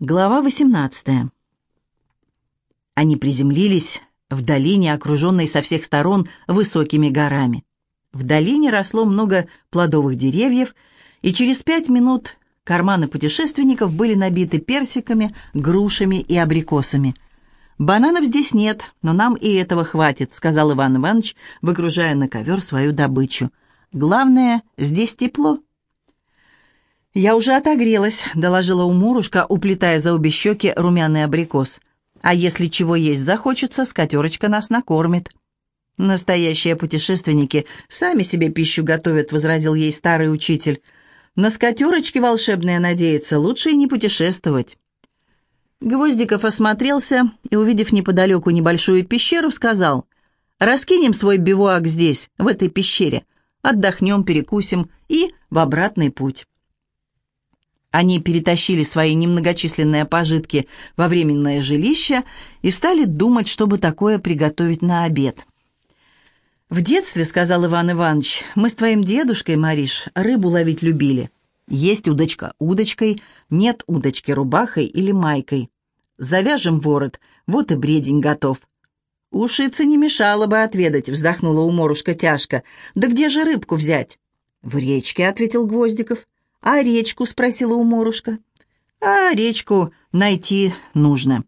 Глава 18. Они приземлились в долине, окруженной со всех сторон высокими горами. В долине росло много плодовых деревьев, и через пять минут карманы путешественников были набиты персиками, грушами и абрикосами. «Бананов здесь нет, но нам и этого хватит», — сказал Иван Иванович, выгружая на ковер свою добычу. «Главное, здесь тепло». «Я уже отогрелась», — доложила Умурушка, уплетая за обе щеки румяный абрикос. «А если чего есть захочется, скатерочка нас накормит». «Настоящие путешественники сами себе пищу готовят», — возразил ей старый учитель. «На скатерочки волшебные надеяться, лучше и не путешествовать». Гвоздиков осмотрелся и, увидев неподалеку небольшую пещеру, сказал, «Раскинем свой бивуак здесь, в этой пещере, отдохнем, перекусим и в обратный путь». Они перетащили свои немногочисленные пожитки во временное жилище и стали думать, чтобы такое приготовить на обед. «В детстве, — сказал Иван Иванович, — мы с твоим дедушкой, Мариш, рыбу ловить любили. Есть удочка удочкой, нет удочки рубахой или майкой. Завяжем ворот, вот и бредень готов». «Ушица не мешало бы отведать», — вздохнула уморушка тяжко. «Да где же рыбку взять?» «В речке», — ответил Гвоздиков. «А речку?» — спросила уморушка. «А речку найти нужно.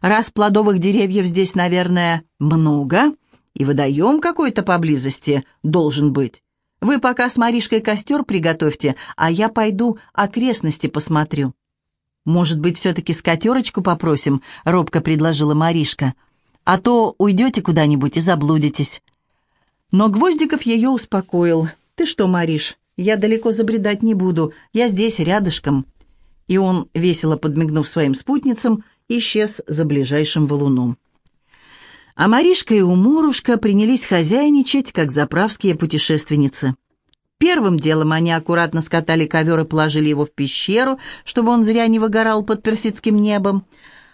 Раз плодовых деревьев здесь, наверное, много, и водоем какой-то поблизости должен быть. Вы пока с Маришкой костер приготовьте, а я пойду окрестности посмотрю». «Может быть, все-таки скатерочку попросим?» — робко предложила Маришка. «А то уйдете куда-нибудь и заблудитесь». Но Гвоздиков ее успокоил. «Ты что, Мариш, я далеко забредать не буду, я здесь, рядышком». И он, весело подмигнув своим спутницам, исчез за ближайшим валуном. А Маришка и Уморушка принялись хозяйничать, как заправские путешественницы. Первым делом они аккуратно скатали ковер и положили его в пещеру, чтобы он зря не выгорал под персидским небом.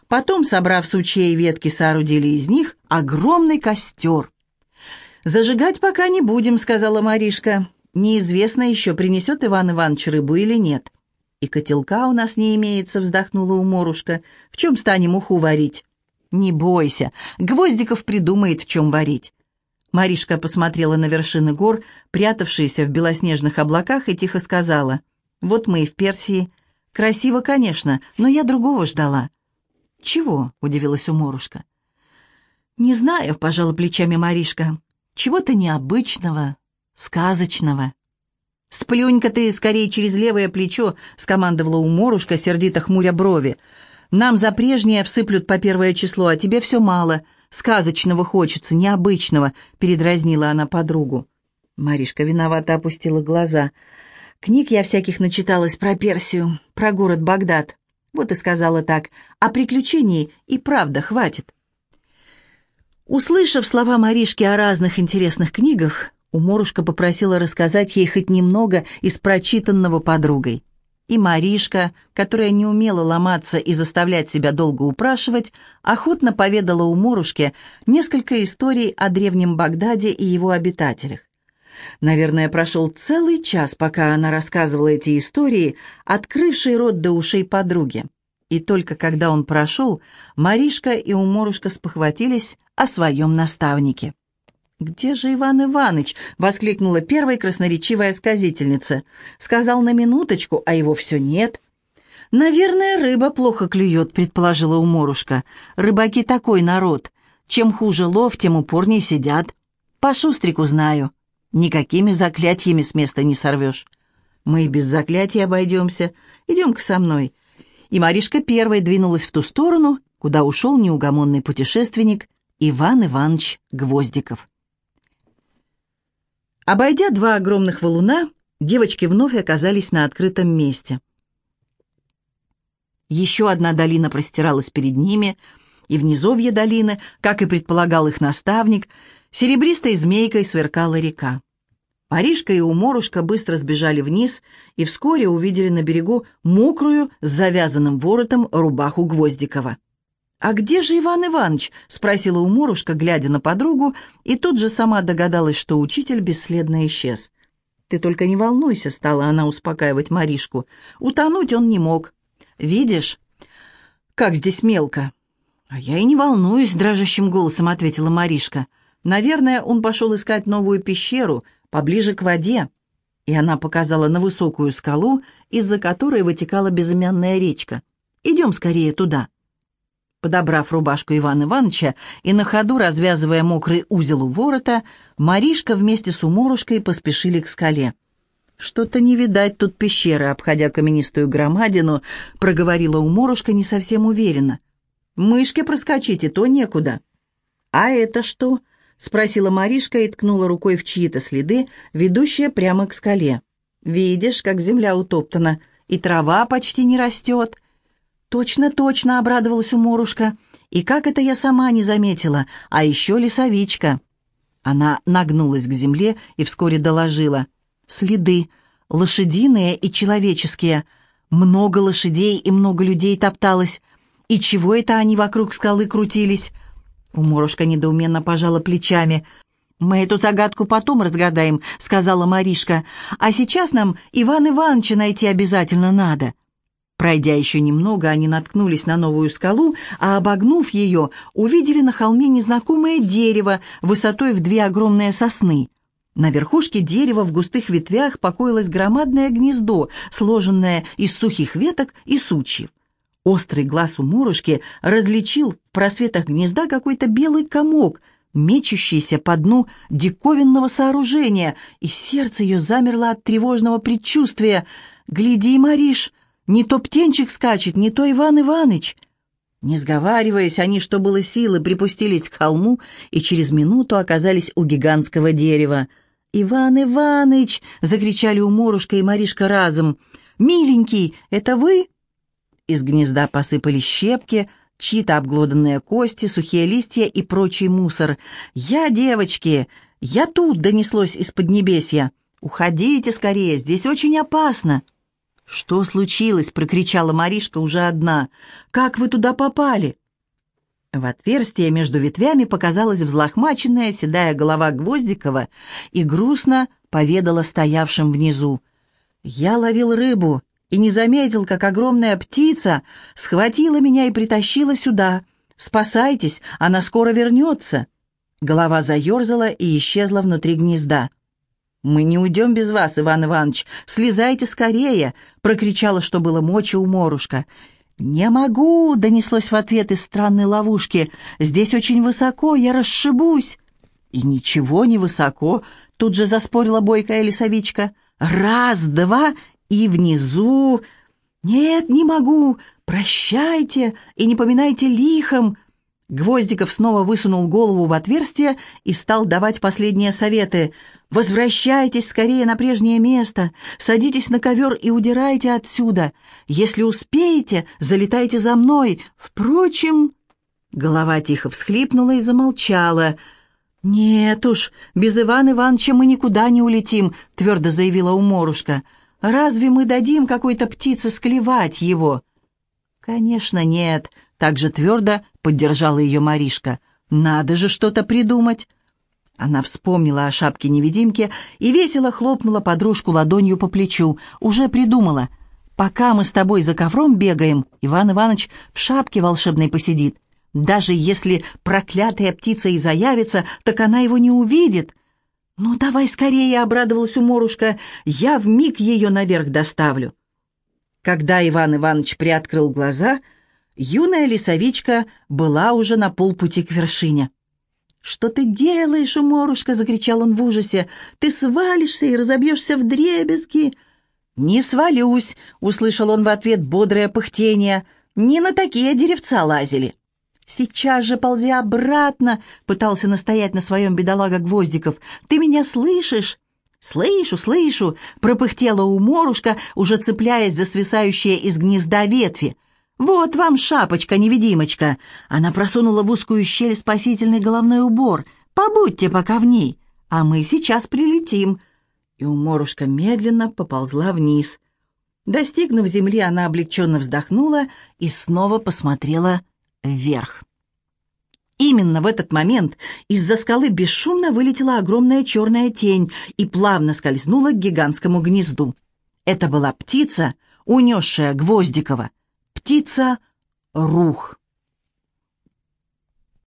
Потом, собрав сучья и ветки, соорудили из них огромный костер. «Зажигать пока не будем», — сказала Маришка. Неизвестно еще, принесет Иван Иванович рыбу или нет. «И котелка у нас не имеется», — вздохнула уморушка. «В чем станем уху варить?» «Не бойся, Гвоздиков придумает, в чем варить». Маришка посмотрела на вершины гор, прятавшиеся в белоснежных облаках, и тихо сказала. «Вот мы и в Персии. Красиво, конечно, но я другого ждала». «Чего?» — удивилась уморушка. «Не знаю», — пожала плечами Маришка. «Чего-то необычного, сказочного. «Сплюнь-ка ты скорее через левое плечо», — скомандовала уморушка, сердито хмуря брови. «Нам за прежнее всыплют по первое число, а тебе все мало. Сказочного хочется, необычного», — передразнила она подругу. Маришка виновато опустила глаза. «Книг я всяких начиталась про Персию, про город Багдад. Вот и сказала так. А приключений и правда хватит». Услышав слова Маришки о разных интересных книгах, Уморушка попросила рассказать ей хоть немного из прочитанного подругой. И Маришка, которая не умела ломаться и заставлять себя долго упрашивать, охотно поведала Уморушке несколько историй о древнем Багдаде и его обитателях. Наверное, прошел целый час, пока она рассказывала эти истории, открывшей рот до ушей подруги. И только когда он прошел, Маришка и Уморушка спохватились о своем наставнике. «Где же Иван Иваныч?» — воскликнула первая красноречивая сказительница. «Сказал на минуточку, а его все нет». «Наверное, рыба плохо клюет», — предположила уморушка. «Рыбаки такой народ. Чем хуже лов, тем упорнее сидят. По шустрику знаю. Никакими заклятиями с места не сорвешь. Мы и без заклятий обойдемся. Идем-ка со мной». И Маришка первой двинулась в ту сторону, куда ушел неугомонный путешественник Иван Иванович Гвоздиков. Обойдя два огромных валуна, девочки вновь оказались на открытом месте. Еще одна долина простиралась перед ними, и в низовье долины, как и предполагал их наставник, серебристой змейкой сверкала река. Паришка и Уморушка быстро сбежали вниз и вскоре увидели на берегу мокрую с завязанным воротом рубаху Гвоздикова. «А где же Иван Иванович?» — спросила Уморушка, глядя на подругу, и тут же сама догадалась, что учитель бесследно исчез. «Ты только не волнуйся», — стала она успокаивать Маришку. «Утонуть он не мог. Видишь, как здесь мелко!» «А я и не волнуюсь», — дрожащим голосом ответила Маришка. «Наверное, он пошел искать новую пещеру, поближе к воде». И она показала на высокую скалу, из-за которой вытекала безымянная речка. «Идем скорее туда». Подобрав рубашку Ивана Ивановича и на ходу развязывая мокрый узел у ворота, Маришка вместе с Уморушкой поспешили к скале. «Что-то не видать тут пещеры», — обходя каменистую громадину, проговорила Уморушка не совсем уверенно. «Мышке проскочить и то некуда». «А это что?» — спросила Маришка и ткнула рукой в чьи-то следы, ведущие прямо к скале. «Видишь, как земля утоптана, и трава почти не растет». «Точно, точно!» — обрадовалась уморушка. «И как это я сама не заметила? А еще лесовичка!» Она нагнулась к земле и вскоре доложила. «Следы. Лошадиные и человеческие. Много лошадей и много людей топталось. И чего это они вокруг скалы крутились?» Уморушка недоуменно пожала плечами. «Мы эту загадку потом разгадаем», — сказала Маришка. «А сейчас нам Иван Ивановича найти обязательно надо». Пройдя еще немного, они наткнулись на новую скалу, а, обогнув ее, увидели на холме незнакомое дерево высотой в две огромные сосны. На верхушке дерева в густых ветвях покоилось громадное гнездо, сложенное из сухих веток и сучьев. Острый глаз у Мурушки различил в просветах гнезда какой-то белый комок, мечущийся по дну диковинного сооружения, и сердце ее замерло от тревожного предчувствия. «Гляди, Мариш!» Не то птенчик скачет, не то Иван Иваныч. Не сговариваясь, они, что было силы, припустились к холму и через минуту оказались у гигантского дерева. «Иван Иваныч!» — закричали у Морушка и Маришка разом. «Миленький, это вы?» Из гнезда посыпались щепки, чьи-то обглоданные кости, сухие листья и прочий мусор. «Я, девочки, я тут!» — донеслось из поднебесья. «Уходите скорее, здесь очень опасно!» «Что случилось?» — прокричала Маришка уже одна. «Как вы туда попали?» В отверстие между ветвями показалась взлохмаченная седая голова Гвоздикова и грустно поведала стоявшим внизу. «Я ловил рыбу и не заметил, как огромная птица схватила меня и притащила сюда. Спасайтесь, она скоро вернется». Голова заерзала и исчезла внутри гнезда. «Мы не уйдем без вас, Иван Иванович. Слезайте скорее!» — прокричала, что было мочи у Морушка. «Не могу!» — донеслось в ответ из странной ловушки. «Здесь очень высоко, я расшибусь!» «И ничего не высоко!» — тут же заспорила бойкая лесовичка. «Раз, два, и внизу...» «Нет, не могу! Прощайте и не поминайте лихом!» Гвоздиков снова высунул голову в отверстие и стал давать последние советы. «Возвращайтесь скорее на прежнее место, садитесь на ковер и удирайте отсюда. Если успеете, залетайте за мной. Впрочем...» Голова тихо всхлипнула и замолчала. «Нет уж, без Ивана Ивановича мы никуда не улетим», — твердо заявила Уморушка. «Разве мы дадим какой-то птице склевать его?» «Конечно, нет», — так же твердо поддержала ее Маришка. «Надо же что-то придумать!» Она вспомнила о шапке-невидимке и весело хлопнула подружку ладонью по плечу. «Уже придумала. Пока мы с тобой за ковром бегаем, Иван Иванович в шапке волшебной посидит. Даже если проклятая птица и заявится, так она его не увидит». «Ну, давай скорее!» — обрадовалась уморушка. «Я вмиг ее наверх доставлю». Когда Иван Иванович приоткрыл глаза — Юная лесовичка была уже на полпути к вершине. «Что ты делаешь, уморушка?» — закричал он в ужасе. «Ты свалишься и разобьешься в дребезги!» «Не свалюсь!» — услышал он в ответ бодрое пыхтение. «Не на такие деревца лазили!» «Сейчас же ползи обратно!» — пытался настоять на своем бедолага Гвоздиков. «Ты меня слышишь?» «Слышу, слышу!» — пропыхтела уморушка, уже цепляясь за свисающие из гнезда ветви. «Вот вам шапочка-невидимочка!» Она просунула в узкую щель спасительный головной убор. «Побудьте пока в ней, а мы сейчас прилетим!» И уморушка медленно поползла вниз. Достигнув земли, она облегченно вздохнула и снова посмотрела вверх. Именно в этот момент из-за скалы бесшумно вылетела огромная черная тень и плавно скользнула к гигантскому гнезду. Это была птица, унесшая Гвоздикова птица Рух.